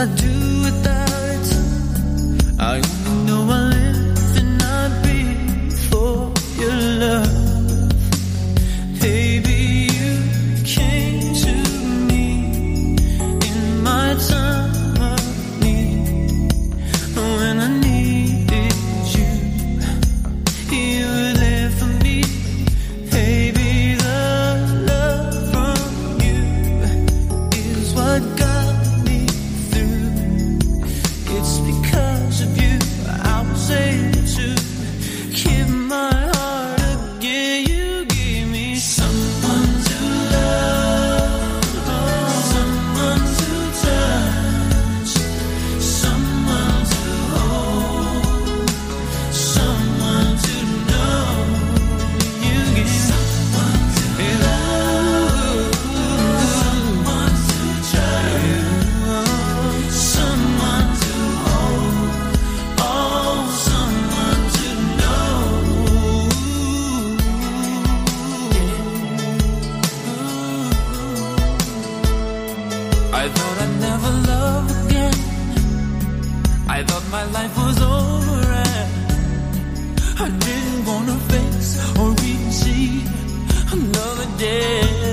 I do without I thought my life was over. and I didn't wanna face or even see another day.